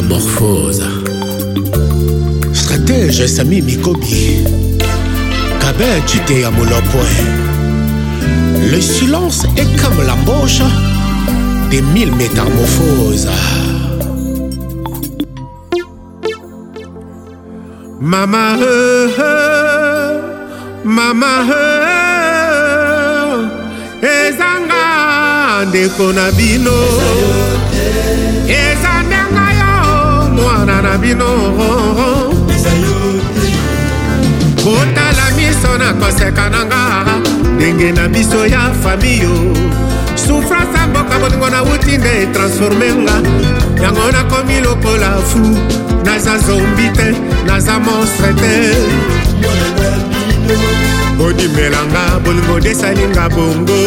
métamorphose. Stratège Sami Mikobi, Kabet Chité à Le silence est comme l'embauche des mille métamorphoses. Mama, euh, euh, mama, euh, ezanga ndeko na bino ezanga bana na bino botala miso na koseka na nga ndenge na biso ya famiyo souffrance ya mboka bolingo nauti nde etransforme nga yango nakomi lokola fu naza zombi te naza monstre te bodimelanga bolingo desalinga bongo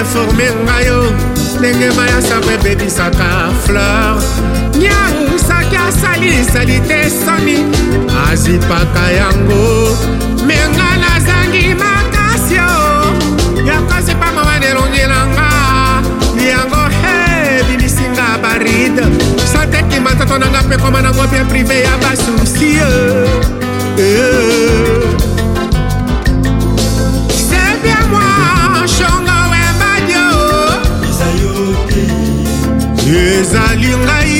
informe ngai yo ndenge mayasango ebebisaka fleur nyau saki asalisali te soni azipaka yango me nga nazangi makasi o yakosi pamamana elongi na nga yango he bimisinga baride santekimatoto nanga mpe koma nango mpe prive ya ezali ngai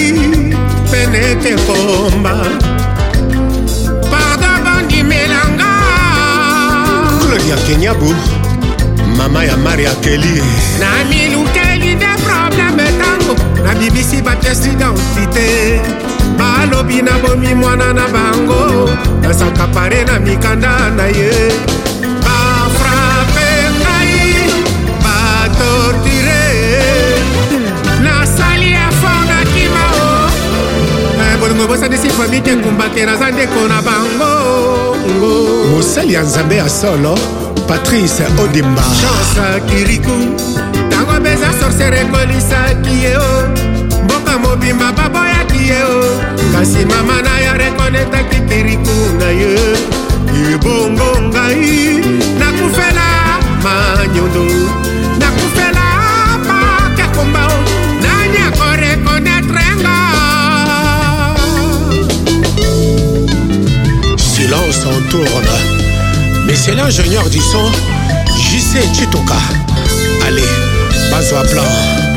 pene te komba parda bandimelanga claudia kenyabu mama ya maria keli na milukeli nde probleme ntango nabibisi bapesi dentité balobi nabomi mwana na bango nasakapare na mikanda na ye osadisi fami te kumbake naza ndeko na bango mosali ya nzambe ya solo patrice odimba chance kiriku ntango mpenza sorcere ekolisaki ye o mboka mobimba baboyaki ye o kasi mama na yo rekonetaki kiriku na ye ebongo ngai nakufela manyondo l'ingénieur du son, JC Chitoka. Allez, bazo à plan.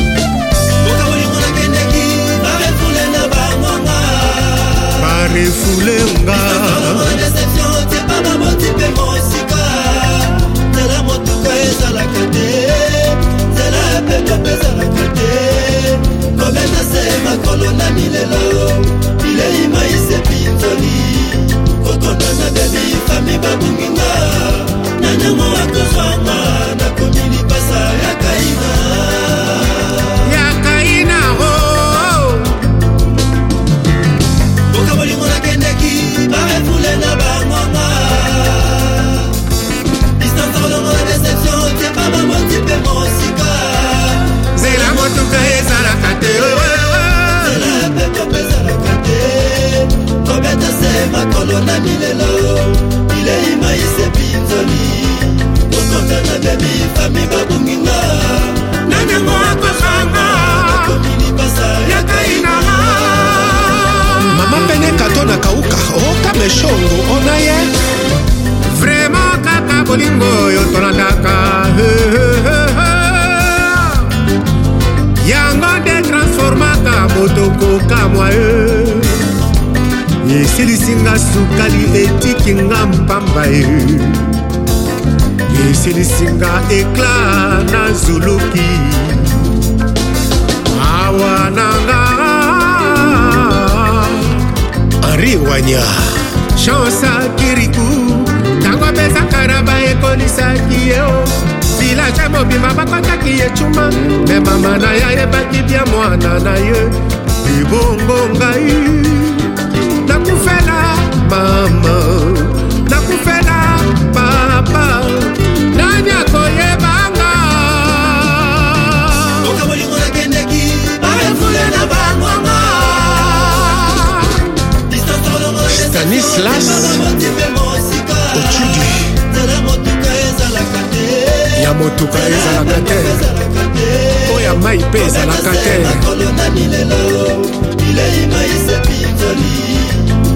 You. esilisinga sukali etikinga mpamba e esilisinga ekla nazuluki awa nanga ariwanya chansa kiriku ntango apesaka na baekolisaki yeo vilaje mobimba bakotaki ye cuma me mama na ye ayebaki bia mwana na ye motuka ezalaka te oyo ya mai mpe ezalaka te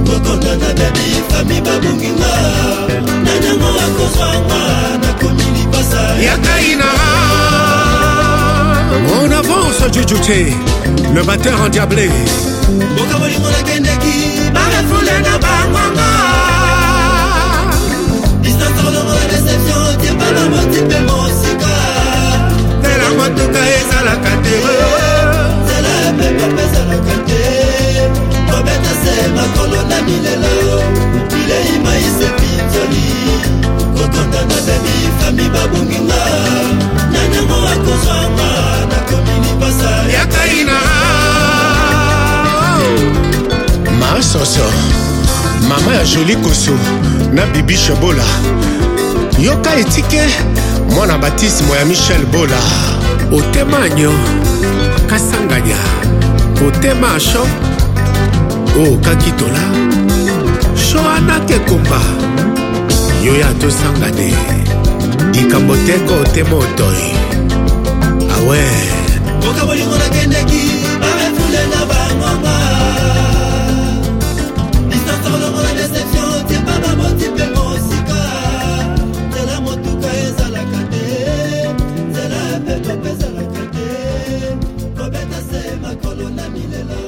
kokondana na bifami babonginga na nango akozwanga nakomi lipasa yakaina on avance jujuche le batteur endiablé boka bolingo nakendeki balafunanga ba joli koso na bibi shebola yoka etike mwana batismo ya michel bola otema anyo kasanganya otema asho okakitola shoanake komba yo ya tosangane likambo teko otema otoi awe oka bolingo nakendeki na milelo